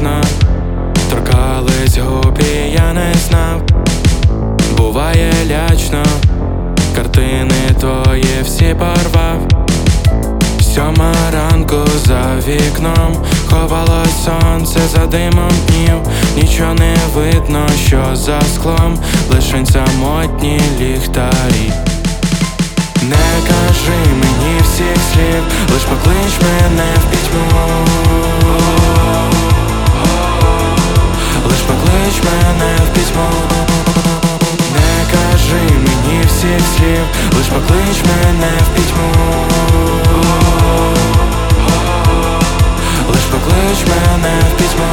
вічно. Торкались губі, я не знав, буває лячно, картини твої всі порвав, сьома ранку за вікном ховало сонце за димом днів, нічого не видно, що за склом, лишень самотні ліхтарі. Не кажи мені всіх слів, лиш поклич мене в пітьму. всіх слів, лиш поклич мене в пітьму Лиш поклич мене в пітьму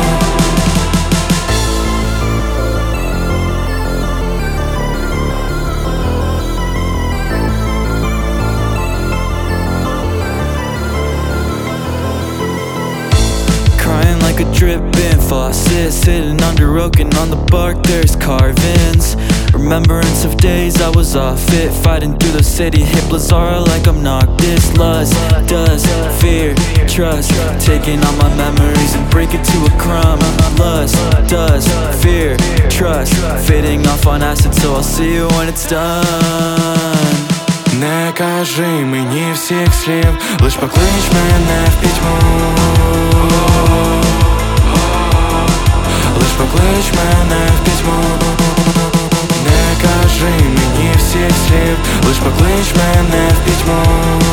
Crying like a dripping faucet Sitting under oak and on the bark there's carvings Remembrance of days I was off it Fighting through the city, hit Blazara like I'm Noctis Lust, dust, fear, trust Taking all my memories and break it to a crumb Lust, dust, fear, trust Fading off on acid so I'll see you when it's done Не кажи мені всіх слів, лиш поклич мене в пітьму Лиш поклич мене в пітьму Слів, лиш поклич мене в пітьму